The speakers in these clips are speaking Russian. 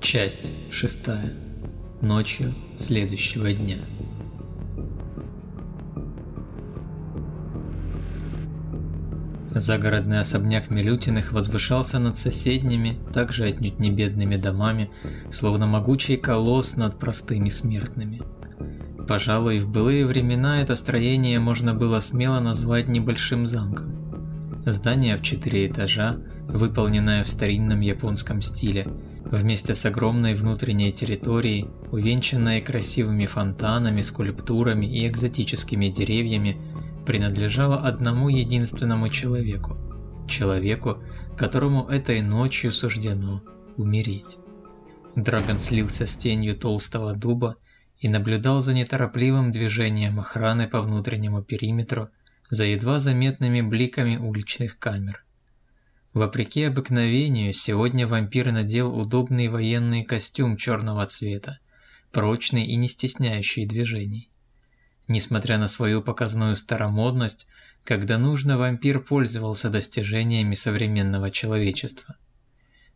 Часть шестая. Ночью следующего дня. Загородный особняк Милютиных возвышался над соседними, также отнюдь не бедными домами, словно могучий колосс над простыми смертными. Пожалуй, в былые времена это строение можно было смело назвать небольшим замком. Здание в четыре этажа, выполненное в старинном японском стиле, вместе с огромной внутренней территорией, увенчанной красивыми фонтанами, скульптурами и экзотическими деревьями, принадлежало одному единственному человеку. Человеку, которому этой ночью суждено умереть. Драгон слился с тенью толстого дуба и наблюдал за неторопливым движением охраны по внутреннему периметру, за едва заметными бликами уличных камер. Вопреки обыкновению, сегодня вампир надел удобный военный костюм черного цвета, прочный и не стесняющий движений. Несмотря на свою показную старомодность, когда нужно, вампир пользовался достижениями современного человечества.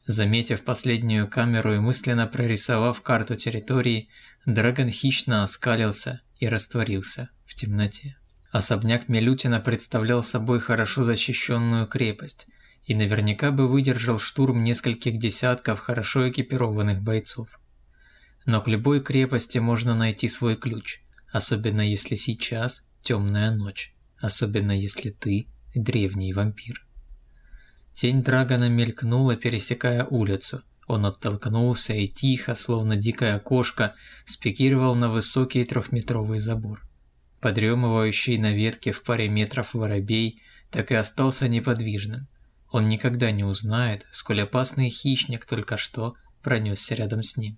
Заметив последнюю камеру и мысленно прорисовав карту территории, Драгон хищно оскалился и растворился в темноте. Особняк Милютина представлял собой хорошо защищенную крепость – и наверняка бы выдержал штурм нескольких десятков хорошо экипированных бойцов. Но к любой крепости можно найти свой ключ, особенно если сейчас темная ночь, особенно если ты древний вампир. Тень Драгона мелькнула, пересекая улицу. Он оттолкнулся и тихо, словно дикая кошка, спикировал на высокий трехметровый забор. Подремывающий на ветке в паре метров воробей так и остался неподвижным. Он никогда не узнает, сколь опасный хищник только что пронесся рядом с ним.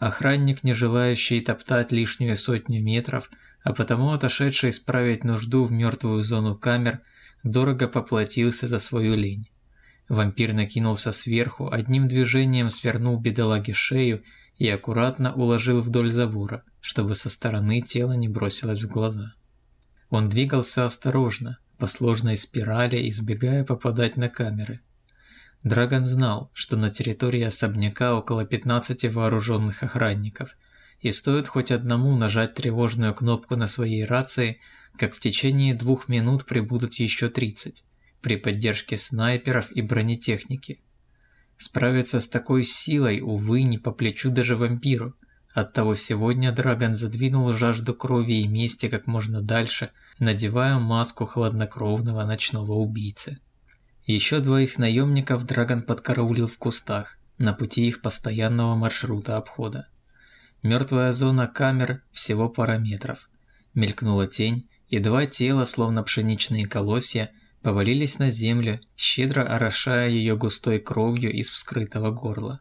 Охранник, не желающий топтать лишнюю сотню метров, а потому отошедший исправить нужду в мертвую зону камер, дорого поплатился за свою лень. Вампир накинулся сверху, одним движением свернул бедолаге шею и аккуратно уложил вдоль забора, чтобы со стороны тело не бросилось в глаза. Он двигался осторожно, по сложной спирали, избегая попадать на камеры. Драгон знал, что на территории особняка около 15 вооруженных охранников, и стоит хоть одному нажать тревожную кнопку на своей рации, как в течение двух минут прибудут еще 30, при поддержке снайперов и бронетехники. Справиться с такой силой, увы, не по плечу даже вампиру. Оттого сегодня Драгон задвинул жажду крови и мести как можно дальше – надевая маску хладнокровного ночного убийцы. Еще двоих наемников Драгон подкараулил в кустах, на пути их постоянного маршрута обхода. Мертвая зона камер всего пара метров. Мелькнула тень, и два тела, словно пшеничные колосья, повалились на землю, щедро орошая ее густой кровью из вскрытого горла.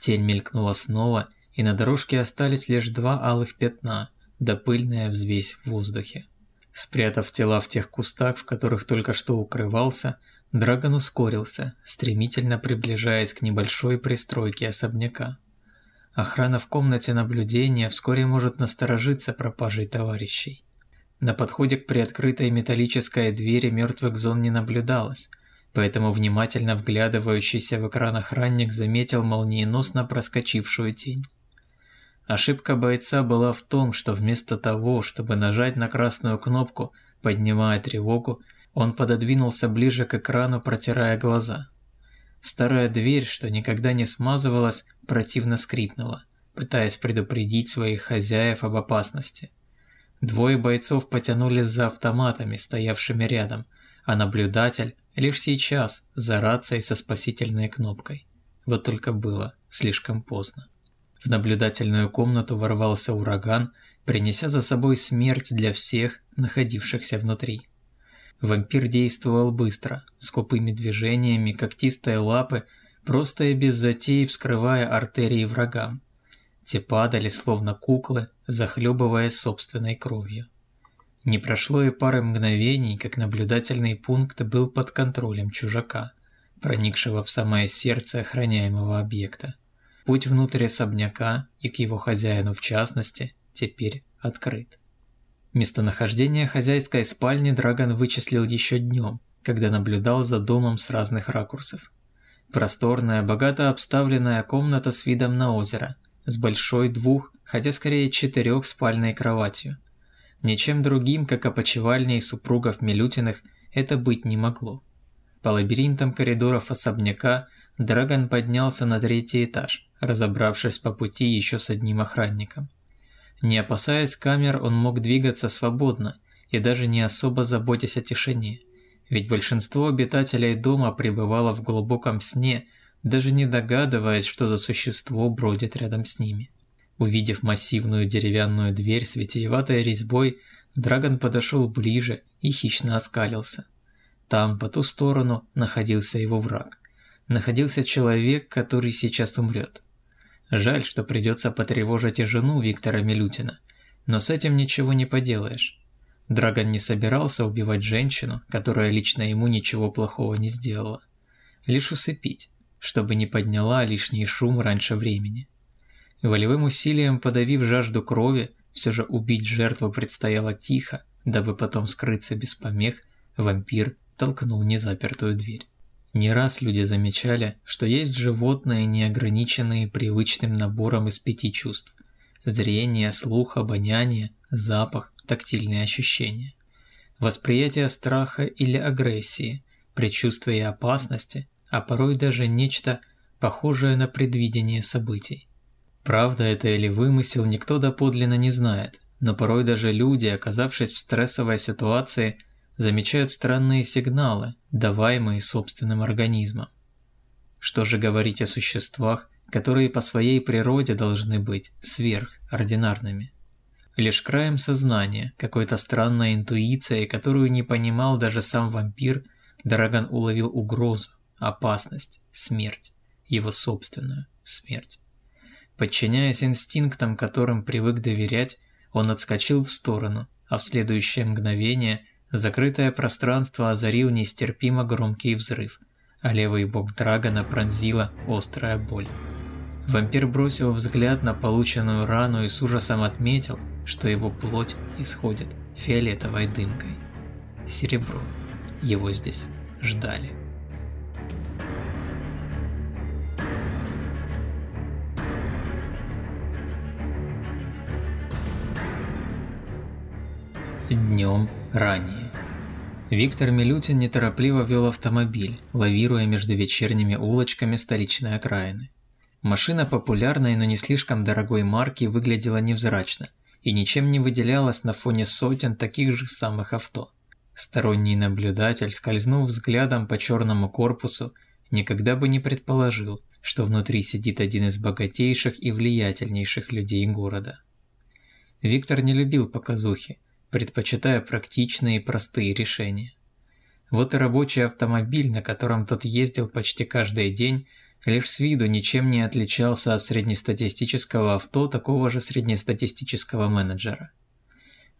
Тень мелькнула снова, и на дорожке остались лишь два алых пятна, да пыльная взвесь в воздухе. Спрятав тела в тех кустах, в которых только что укрывался, Драгон ускорился, стремительно приближаясь к небольшой пристройке особняка. Охрана в комнате наблюдения вскоре может насторожиться пропажей товарищей. На подходе к приоткрытой металлической двери мертвых зон не наблюдалось, поэтому внимательно вглядывающийся в экран охранник заметил молниеносно проскочившую тень. Ошибка бойца была в том, что вместо того, чтобы нажать на красную кнопку, поднимая тревогу, он пододвинулся ближе к экрану, протирая глаза. Старая дверь, что никогда не смазывалась, противно скрипнула, пытаясь предупредить своих хозяев об опасности. Двое бойцов потянулись за автоматами, стоявшими рядом, а наблюдатель лишь сейчас за рацией со спасительной кнопкой. Вот только было слишком поздно. В наблюдательную комнату ворвался ураган, принеся за собой смерть для всех, находившихся внутри. Вампир действовал быстро, скупыми движениями когтистой лапы, просто и без затей вскрывая артерии врагам. Те падали, словно куклы, захлебываясь собственной кровью. Не прошло и пары мгновений, как наблюдательный пункт был под контролем чужака, проникшего в самое сердце охраняемого объекта. Путь внутрь особняка и к его хозяину в частности теперь открыт. Местонахождение хозяйской спальни Драгон вычислил еще днем, когда наблюдал за домом с разных ракурсов. Просторная, богато обставленная комната с видом на озеро, с большой двух, хотя скорее четырехспальной кроватью. Ничем другим, как опочивальней супругов Милютиных, это быть не могло. По лабиринтам коридоров особняка Драгон поднялся на третий этаж, разобравшись по пути еще с одним охранником. Не опасаясь камер, он мог двигаться свободно и даже не особо заботясь о тишине – ведь большинство обитателей дома пребывало в глубоком сне, даже не догадываясь, что за существо бродит рядом с ними. Увидев массивную деревянную дверь с витиеватой резьбой, Драгон подошел ближе и хищно оскалился. Там, по ту сторону, находился его враг. Находился человек, который сейчас умрет. Жаль, что придется потревожить и жену Виктора Милютина, но с этим ничего не поделаешь. Драгон не собирался убивать женщину, которая лично ему ничего плохого не сделала. Лишь усыпить, чтобы не подняла лишний шум раньше времени. Волевым усилием подавив жажду крови, все же убить жертву предстояло тихо, дабы потом скрыться без помех, вампир толкнул незапертую дверь. Не раз люди замечали, что есть животные, не ограниченные привычным набором из пяти чувств – зрение, слух, обоняние, запах, тактильные ощущения, восприятие страха или агрессии, предчувствие опасности, а порой даже нечто похожее на предвидение событий. Правда это или вымысел, никто доподлинно не знает, но порой даже люди, оказавшись в стрессовой ситуации, замечают странные сигналы, даваемые собственным организмом. Что же говорить о существах, которые по своей природе должны быть сверхординарными? Лишь краем сознания, какой-то странной интуицией, которую не понимал даже сам вампир, Драгон уловил угрозу, опасность, смерть, его собственную смерть. Подчиняясь инстинктам, которым привык доверять, он отскочил в сторону, а в следующее мгновение закрытое пространство озарил нестерпимо громкий взрыв, а левый бок Драгона пронзила острая боль. Вампир бросил взгляд на полученную рану и с ужасом отметил, что его плоть исходит фиолетовой дымкой. Серебро. Его здесь ждали. Днем ранее. Виктор Милютин неторопливо вел автомобиль, лавируя между вечерними улочками столичной окраины. Машина популярной, но не слишком дорогой марки выглядела невзрачно и ничем не выделялась на фоне сотен таких же самых авто. Сторонний наблюдатель, скользнув взглядом по черному корпусу, никогда бы не предположил, что внутри сидит один из богатейших и влиятельнейших людей города. Виктор не любил показухи, предпочитая практичные и простые решения. Вот и рабочий автомобиль, на котором тот ездил почти каждый день, лишь с виду ничем не отличался от среднестатистического авто такого же среднестатистического менеджера.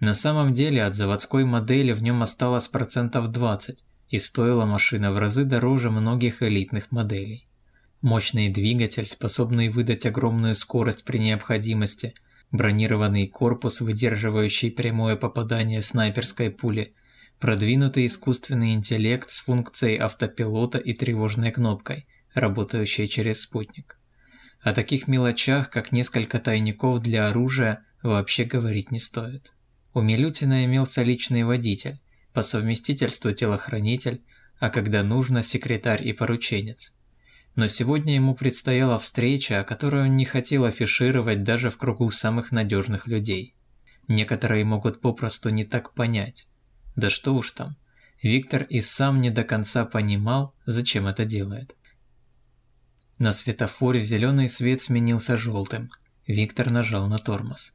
На самом деле от заводской модели в нем осталось процентов 20, и стоила машина в разы дороже многих элитных моделей. Мощный двигатель, способный выдать огромную скорость при необходимости, бронированный корпус, выдерживающий прямое попадание снайперской пули, продвинутый искусственный интеллект с функцией автопилота и тревожной кнопкой – работающие через спутник. О таких мелочах, как несколько тайников для оружия, вообще говорить не стоит. У Милютина имелся личный водитель, по совместительству телохранитель, а когда нужно секретарь и порученец. Но сегодня ему предстояла встреча, о которой он не хотел афишировать даже в кругу самых надежных людей. Некоторые могут попросту не так понять. Да что уж там, Виктор и сам не до конца понимал, зачем это делает. На светофоре зеленый свет сменился желтым. Виктор нажал на тормоз.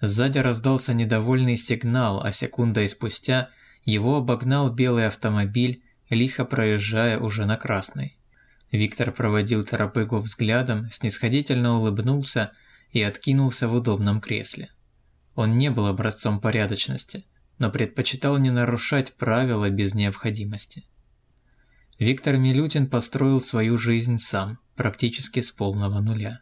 Сзади раздался недовольный сигнал, а секундой спустя его обогнал белый автомобиль, лихо проезжая уже на красный. Виктор проводил торопыгу взглядом, снисходительно улыбнулся и откинулся в удобном кресле. Он не был образцом порядочности, но предпочитал не нарушать правила без необходимости. Виктор Милютин построил свою жизнь сам, практически с полного нуля.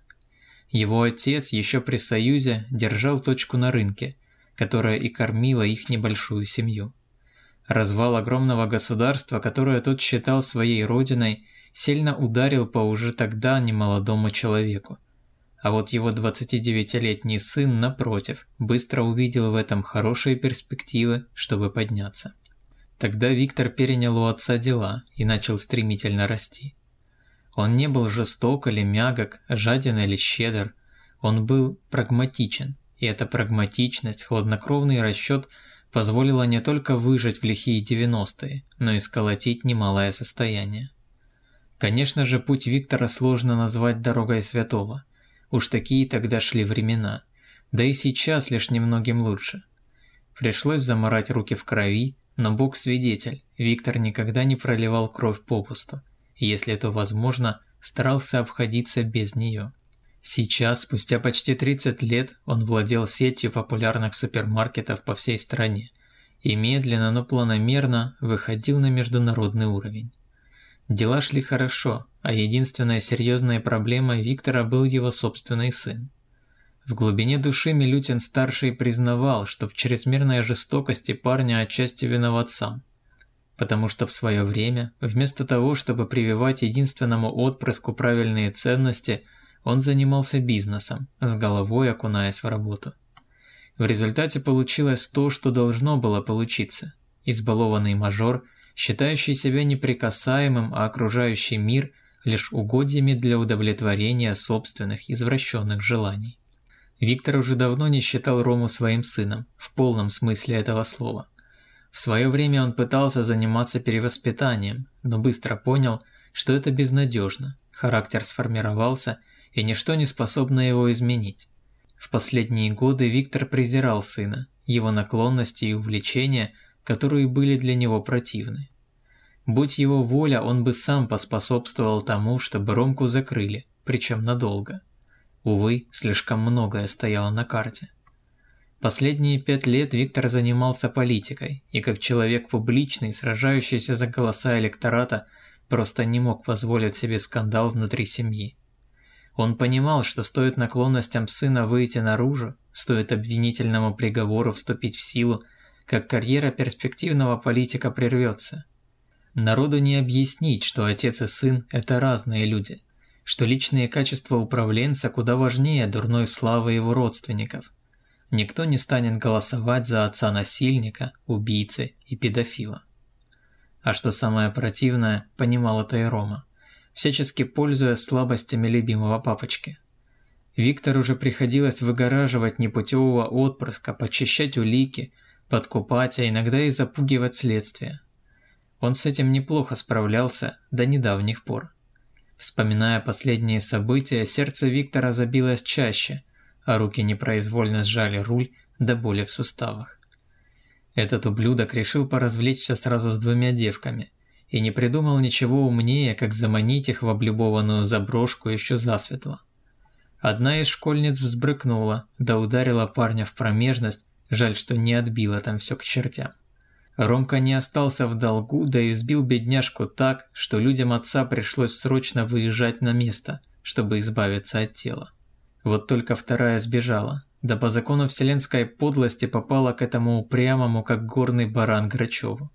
Его отец еще при Союзе держал точку на рынке, которая и кормила их небольшую семью. Развал огромного государства, которое тот считал своей родиной, сильно ударил по уже тогда немолодому человеку. А вот его 29-летний сын, напротив, быстро увидел в этом хорошие перспективы, чтобы подняться. Тогда Виктор перенял у отца дела и начал стремительно расти. Он не был жесток или мягок, жаден или щедр, он был прагматичен, и эта прагматичность, хладнокровный расчет позволила не только выжить в лихие 90-е, но и сколотить немалое состояние. Конечно же, путь Виктора сложно назвать дорогой святого. Уж такие тогда шли времена. Да и сейчас лишь немногим лучше. Пришлось заморать руки в крови, но Бог свидетель, Виктор никогда не проливал кровь попусту если это возможно, старался обходиться без нее. Сейчас, спустя почти 30 лет, он владел сетью популярных супермаркетов по всей стране и медленно, но планомерно выходил на международный уровень. Дела шли хорошо, а единственная серьезная проблема Виктора был его собственный сын. В глубине души Милютин-старший признавал, что в чрезмерной жестокости парня отчасти виноват сам – потому что в свое время, вместо того, чтобы прививать единственному отпрыску правильные ценности, он занимался бизнесом, с головой окунаясь в работу. В результате получилось то, что должно было получиться. Избалованный мажор, считающий себя неприкасаемым, а окружающий мир лишь угодьями для удовлетворения собственных извращенных желаний. Виктор уже давно не считал Рому своим сыном, в полном смысле этого слова. В свое время он пытался заниматься перевоспитанием, но быстро понял, что это безнадежно. Характер сформировался, и ничто не способно его изменить. В последние годы Виктор презирал сына, его наклонности и увлечения, которые были для него противны. Будь его воля, он бы сам поспособствовал тому, чтобы Ромку закрыли, причем надолго. Увы, слишком многое стояло на карте. Последние пять лет Виктор занимался политикой, и как человек публичный, сражающийся за голоса электората, просто не мог позволить себе скандал внутри семьи. Он понимал, что стоит наклонностям сына выйти наружу, стоит обвинительному приговору вступить в силу, как карьера перспективного политика прервется. Народу не объяснить, что отец и сын – это разные люди, что личные качества управленца куда важнее дурной славы его родственников – Никто не станет голосовать за отца насильника, убийцы и педофила. А что самое противное, понимал это и Рома, всячески пользуясь слабостями любимого папочки. Виктору уже приходилось выгораживать непутевого отпрыска, почищать улики, подкупать, а иногда и запугивать следствие. Он с этим неплохо справлялся до недавних пор. Вспоминая последние события, сердце Виктора забилось чаще – а руки непроизвольно сжали руль до боли в суставах. Этот ублюдок решил поразвлечься сразу с двумя девками и не придумал ничего умнее, как заманить их в облюбованную заброшку еще засветло. Одна из школьниц взбрыкнула, да ударила парня в промежность, жаль, что не отбила там все к чертям. Ромка не остался в долгу, да и сбил бедняжку так, что людям отца пришлось срочно выезжать на место, чтобы избавиться от тела. Вот только вторая сбежала, да по закону вселенской подлости попала к этому упрямому, как горный баран Грачеву.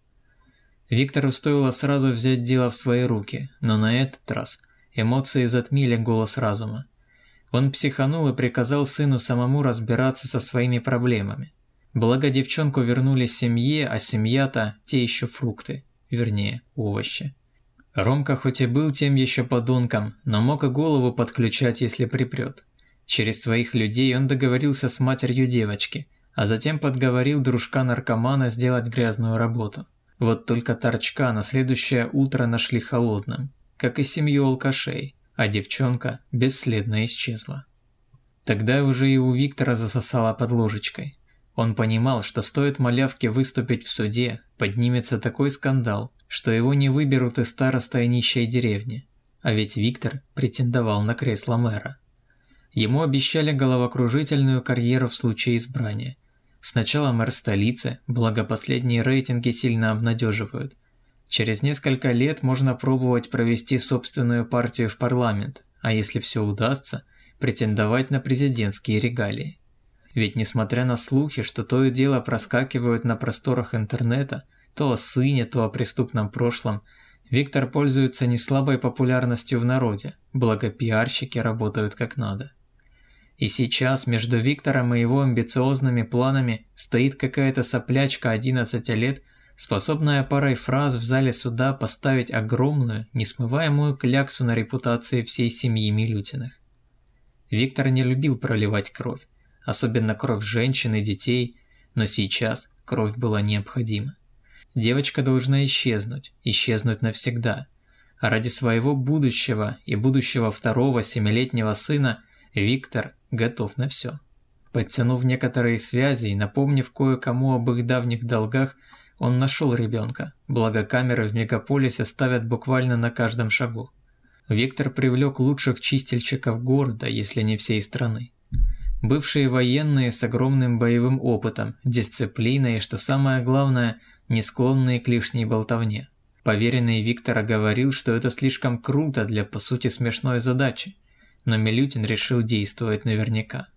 Виктору стоило сразу взять дело в свои руки, но на этот раз эмоции затмили голос разума. Он психанул и приказал сыну самому разбираться со своими проблемами. Благо девчонку вернули семье, а семья-то те еще фрукты, вернее, овощи. Ромка хоть и был тем еще подонком, но мог и голову подключать, если припрет. Через своих людей он договорился с матерью девочки, а затем подговорил дружка-наркомана сделать грязную работу. Вот только торчка на следующее утро нашли холодным, как и семью алкашей, а девчонка бесследно исчезла. Тогда уже и у Виктора засосало под ложечкой. Он понимал, что стоит малявке выступить в суде, поднимется такой скандал, что его не выберут из староста нищей деревни. А ведь Виктор претендовал на кресло мэра. Ему обещали головокружительную карьеру в случае избрания. Сначала мэр столицы, благо последние рейтинги сильно обнадеживают. Через несколько лет можно пробовать провести собственную партию в парламент, а если все удастся, претендовать на президентские регалии. Ведь несмотря на слухи, что то и дело проскакивают на просторах интернета, то о сыне, то о преступном прошлом, Виктор пользуется неслабой популярностью в народе, благо пиарщики работают как надо. И сейчас между Виктором и его амбициозными планами стоит какая-то соплячка 11 лет, способная парой фраз в зале суда поставить огромную, несмываемую кляксу на репутации всей семьи Милютиных. Виктор не любил проливать кровь, особенно кровь женщин и детей, но сейчас кровь была необходима. Девочка должна исчезнуть, исчезнуть навсегда. А ради своего будущего и будущего второго семилетнего сына Виктор готов на все. Подтянув некоторые связи и напомнив кое-кому об их давних долгах, он нашел ребенка, благо камеры в мегаполисе ставят буквально на каждом шагу. Виктор привлек лучших чистильщиков города, если не всей страны. Бывшие военные с огромным боевым опытом, дисциплиной и, что самое главное, не склонные к лишней болтовне. Поверенный Виктора говорил, что это слишком круто для по сути смешной задачи, но Милютин решил действовать наверняка.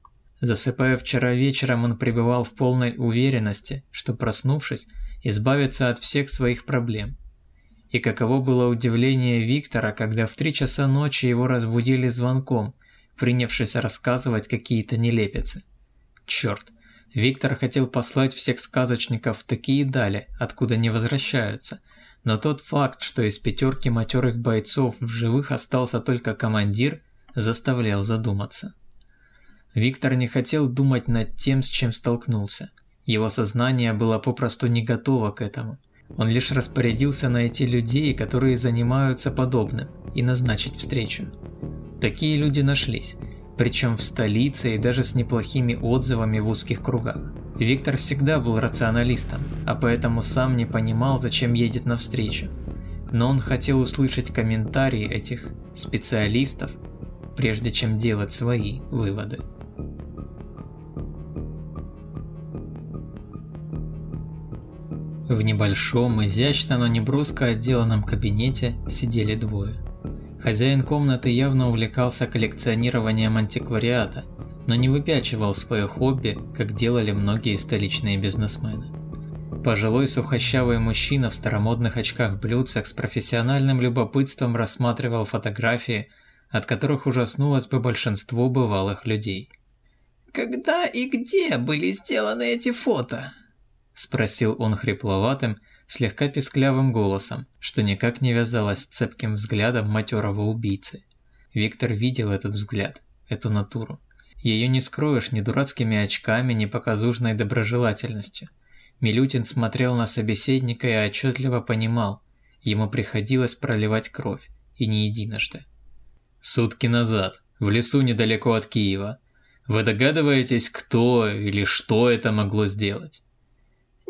Засыпая вчера вечером, он пребывал в полной уверенности, что проснувшись, избавится от всех своих проблем – и каково было удивление Виктора, когда в три часа ночи его разбудили звонком, принявшись рассказывать какие-то нелепицы. Черт, Виктор хотел послать всех сказочников в такие дали, откуда не возвращаются, но тот факт, что из пятерки матерых бойцов в живых остался только командир, заставлял задуматься. Виктор не хотел думать над тем, с чем столкнулся. Его сознание было попросту не готово к этому – он лишь распорядился найти людей, которые занимаются подобным, и назначить встречу. Такие люди нашлись, причем в столице и даже с неплохими отзывами в узких кругах. Виктор всегда был рационалистом, а поэтому сам не понимал, зачем едет на встречу. Но он хотел услышать комментарии этих специалистов, прежде чем делать свои выводы. В небольшом, изящно, но не бруско отделанном кабинете сидели двое. Хозяин комнаты явно увлекался коллекционированием антиквариата, но не выпячивал свое хобби, как делали многие столичные бизнесмены. Пожилой сухощавый мужчина в старомодных очках-блюдцах с профессиональным любопытством рассматривал фотографии, от которых ужаснулось бы большинство бывалых людей. «Когда и где были сделаны эти фото?» – спросил он хрипловатым, слегка песклявым голосом, что никак не вязалось с цепким взглядом матерого убийцы. Виктор видел этот взгляд, эту натуру. Ее не скроешь ни дурацкими очками, ни показушной доброжелательностью. Милютин смотрел на собеседника и отчетливо понимал, ему приходилось проливать кровь, и не единожды. «Сутки назад, в лесу недалеко от Киева. Вы догадываетесь, кто или что это могло сделать?»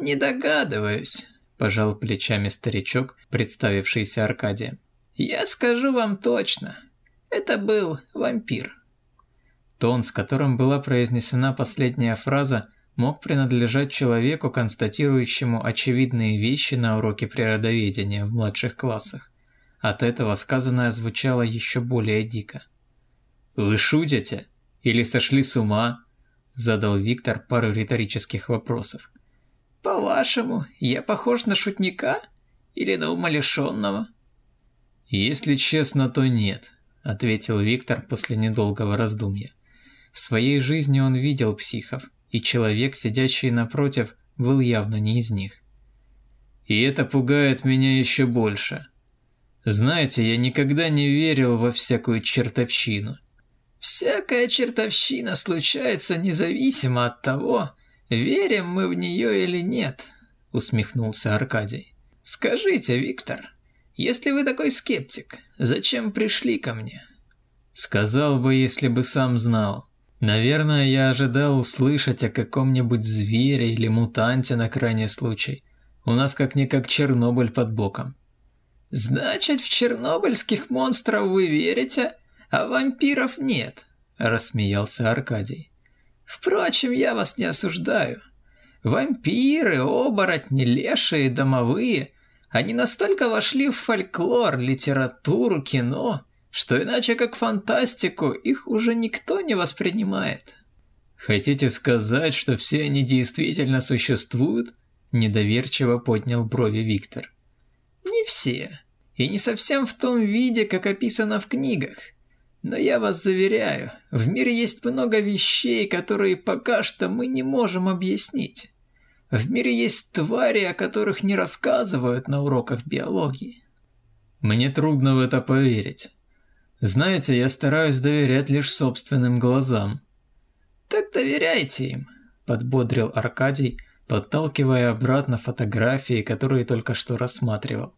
«Не догадываюсь», – пожал плечами старичок, представившийся Аркадием. «Я скажу вам точно. Это был вампир». Тон, с которым была произнесена последняя фраза, мог принадлежать человеку, констатирующему очевидные вещи на уроке природоведения в младших классах. От этого сказанное звучало еще более дико. «Вы шутите? Или сошли с ума?» – задал Виктор пару риторических вопросов. По-вашему, я похож на шутника или на умалишенного? Если честно, то нет, ответил Виктор после недолгого раздумья. В своей жизни он видел психов, и человек, сидящий напротив, был явно не из них. И это пугает меня еще больше. Знаете, я никогда не верил во всякую чертовщину. Всякая чертовщина случается независимо от того, «Верим мы в нее или нет?» – усмехнулся Аркадий. «Скажите, Виктор, если вы такой скептик, зачем пришли ко мне?» «Сказал бы, если бы сам знал. Наверное, я ожидал услышать о каком-нибудь звере или мутанте на крайний случай. У нас как-никак Чернобыль под боком». «Значит, в чернобыльских монстров вы верите, а вампиров нет?» – рассмеялся Аркадий. Впрочем, я вас не осуждаю. Вампиры, оборотни, лешие, домовые – они настолько вошли в фольклор, литературу, кино, что иначе как фантастику их уже никто не воспринимает. Хотите сказать, что все они действительно существуют? Недоверчиво поднял брови Виктор. Не все. и не совсем в том виде, как описано в книгах. Но я вас заверяю, в мире есть много вещей, которые пока что мы не можем объяснить. В мире есть твари, о которых не рассказывают на уроках биологии. Мне трудно в это поверить. Знаете, я стараюсь доверять лишь собственным глазам. Так доверяйте им, подбодрил Аркадий, подталкивая обратно фотографии, которые только что рассматривал.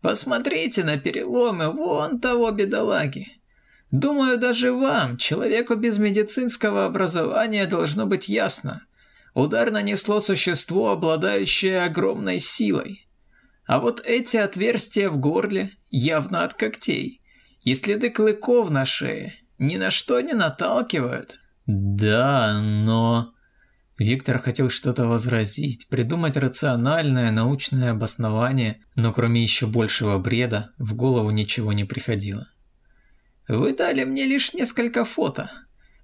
Посмотрите на переломы вон того бедолаги. Думаю, даже вам, человеку без медицинского образования, должно быть ясно. Удар нанесло существо, обладающее огромной силой. А вот эти отверстия в горле явно от когтей. И следы клыков на шее ни на что не наталкивают. Да, но... Виктор хотел что-то возразить, придумать рациональное научное обоснование, но кроме еще большего бреда в голову ничего не приходило. Вы дали мне лишь несколько фото,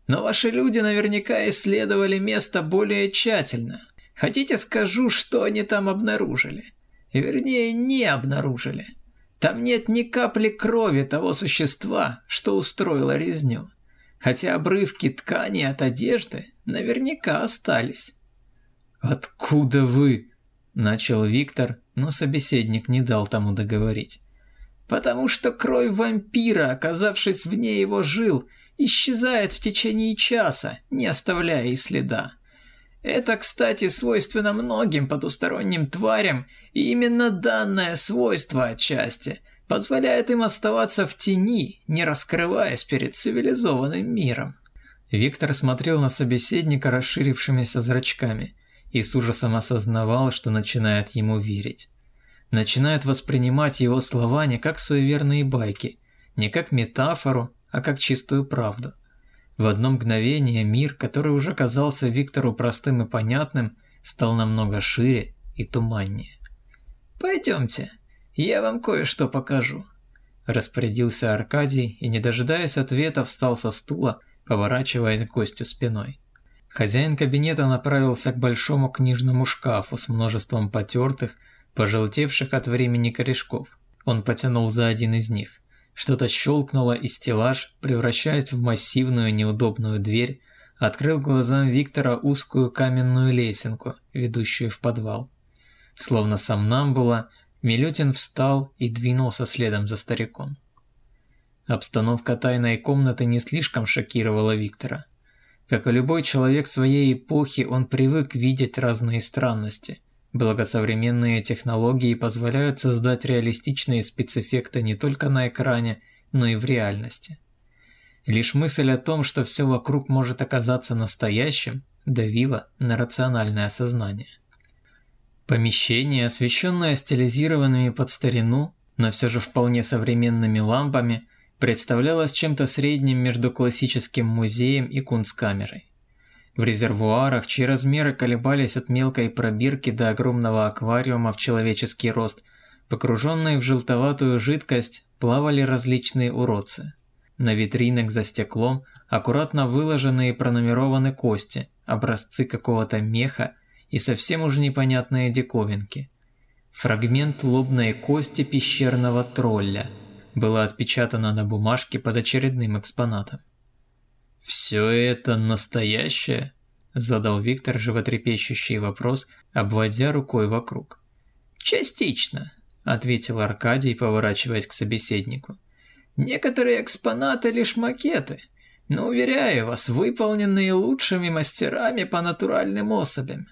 но ваши люди наверняка исследовали место более тщательно. Хотите скажу, что они там обнаружили? Вернее, не обнаружили. Там нет ни капли крови того существа, что устроило резню. Хотя обрывки ткани от одежды наверняка остались. «Откуда вы?» – начал Виктор, но собеседник не дал тому договорить потому что кровь вампира, оказавшись вне его жил, исчезает в течение часа, не оставляя и следа. Это, кстати, свойственно многим потусторонним тварям, и именно данное свойство отчасти позволяет им оставаться в тени, не раскрываясь перед цивилизованным миром. Виктор смотрел на собеседника расширившимися зрачками и с ужасом осознавал, что начинает ему верить начинает воспринимать его слова не как суеверные байки, не как метафору, а как чистую правду. В одно мгновение мир, который уже казался Виктору простым и понятным, стал намного шире и туманнее. «Пойдемте, я вам кое-что покажу», – распорядился Аркадий и, не дожидаясь ответа, встал со стула, поворачиваясь к гостю спиной. Хозяин кабинета направился к большому книжному шкафу с множеством потертых, пожелтевших от времени корешков. Он потянул за один из них. Что-то щелкнуло, и стеллаж, превращаясь в массивную неудобную дверь, открыл глазам Виктора узкую каменную лесенку, ведущую в подвал. Словно сам Намбула, Милютин встал и двинулся следом за стариком. Обстановка тайной комнаты не слишком шокировала Виктора. Как и любой человек своей эпохи, он привык видеть разные странности – Благо современные технологии позволяют создать реалистичные спецэффекты не только на экране, но и в реальности. Лишь мысль о том, что все вокруг может оказаться настоящим, давила на рациональное сознание. Помещение, освещенное стилизированными под старину, но все же вполне современными лампами, представлялось чем-то средним между классическим музеем и кунсткамерой. В резервуарах, чьи размеры колебались от мелкой пробирки до огромного аквариума в человеческий рост, погруженные в желтоватую жидкость, плавали различные уродцы. На витринах за стеклом аккуратно выложены и пронумерованы кости, образцы какого-то меха и совсем уж непонятные диковинки. Фрагмент лобной кости пещерного тролля было отпечатано на бумажке под очередным экспонатом. «Все это настоящее?» – задал Виктор животрепещущий вопрос, обводя рукой вокруг. «Частично», – ответил Аркадий, поворачиваясь к собеседнику. «Некоторые экспонаты лишь макеты, но, уверяю вас, выполненные лучшими мастерами по натуральным особям.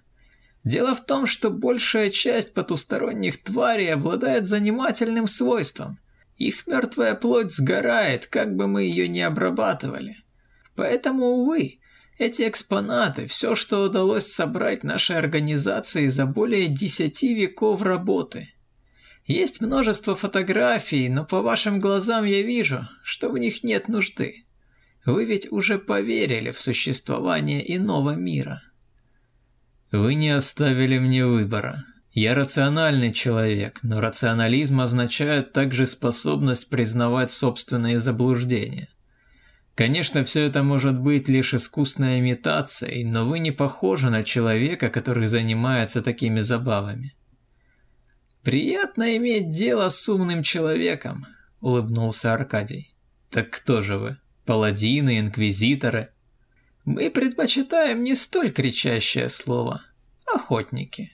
Дело в том, что большая часть потусторонних тварей обладает занимательным свойством. Их мертвая плоть сгорает, как бы мы ее ни обрабатывали». Поэтому, увы, эти экспонаты – все, что удалось собрать нашей организации за более десяти веков работы. Есть множество фотографий, но по вашим глазам я вижу, что в них нет нужды. Вы ведь уже поверили в существование иного мира. Вы не оставили мне выбора. Я рациональный человек, но рационализм означает также способность признавать собственные заблуждения. Конечно, все это может быть лишь искусной имитацией, но вы не похожи на человека, который занимается такими забавами. «Приятно иметь дело с умным человеком», — улыбнулся Аркадий. «Так кто же вы? Паладины, инквизиторы?» «Мы предпочитаем не столь кричащее слово. Охотники.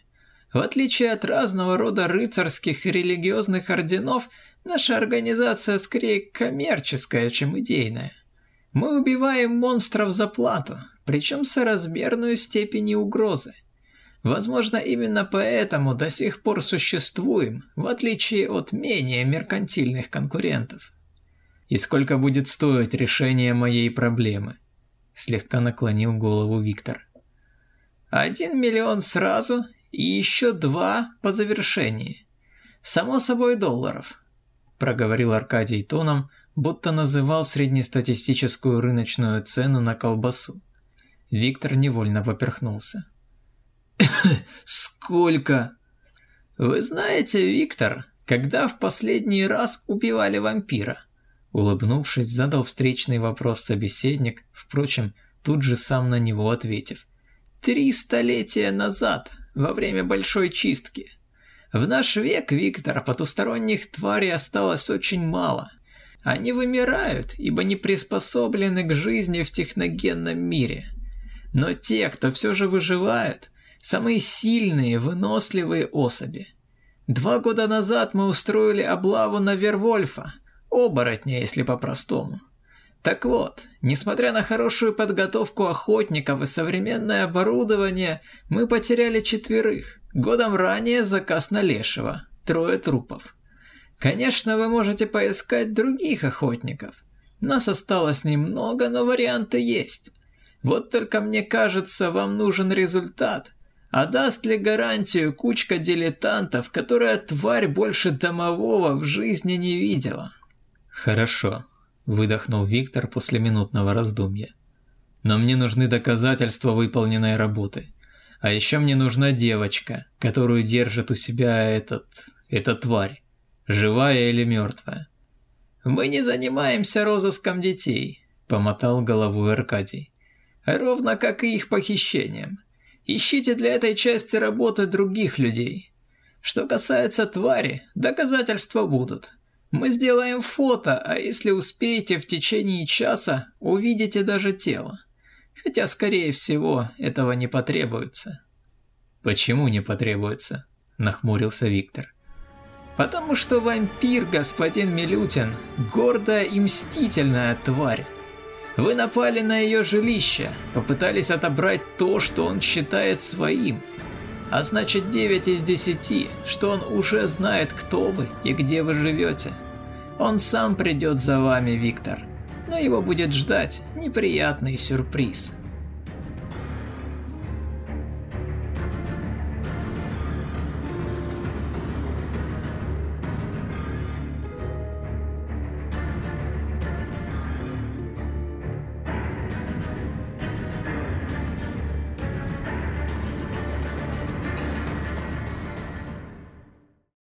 В отличие от разного рода рыцарских и религиозных орденов, наша организация скорее коммерческая, чем идейная. Мы убиваем монстров за плату, причем соразмерную степени угрозы. Возможно, именно поэтому до сих пор существуем, в отличие от менее меркантильных конкурентов. И сколько будет стоить решение моей проблемы? Слегка наклонил голову Виктор. Один миллион сразу и еще два по завершении. Само собой долларов, проговорил Аркадий тоном, будто называл среднестатистическую рыночную цену на колбасу. Виктор невольно поперхнулся. «Сколько?» «Вы знаете, Виктор, когда в последний раз убивали вампира?» Улыбнувшись, задал встречный вопрос собеседник, впрочем, тут же сам на него ответив. «Три столетия назад, во время Большой Чистки. В наш век, Виктор, потусторонних тварей осталось очень мало. Они вымирают, ибо не приспособлены к жизни в техногенном мире. Но те, кто все же выживают, самые сильные, выносливые особи. Два года назад мы устроили облаву на Вервольфа, оборотня, если по-простому. Так вот, несмотря на хорошую подготовку охотников и современное оборудование, мы потеряли четверых. Годом ранее заказ на Лешего, трое трупов. Конечно, вы можете поискать других охотников. Нас осталось немного, но варианты есть. Вот только мне кажется, вам нужен результат. А даст ли гарантию кучка дилетантов, которая тварь больше домового в жизни не видела? Хорошо, выдохнул Виктор после минутного раздумья. Но мне нужны доказательства выполненной работы. А еще мне нужна девочка, которую держит у себя этот... эта тварь. Живая или мертвая. «Мы не занимаемся розыском детей», – помотал головой Аркадий. «Ровно как и их похищением. Ищите для этой части работы других людей. Что касается твари, доказательства будут. Мы сделаем фото, а если успеете в течение часа, увидите даже тело. Хотя, скорее всего, этого не потребуется. Почему не потребуется? Нахмурился Виктор. Потому что вампир, господин Милютин, гордая и мстительная тварь. Вы напали на ее жилище, попытались отобрать то, что он считает своим. А значит 9 из 10, что он уже знает, кто вы и где вы живете. Он сам придет за вами, Виктор. Но его будет ждать неприятный сюрприз.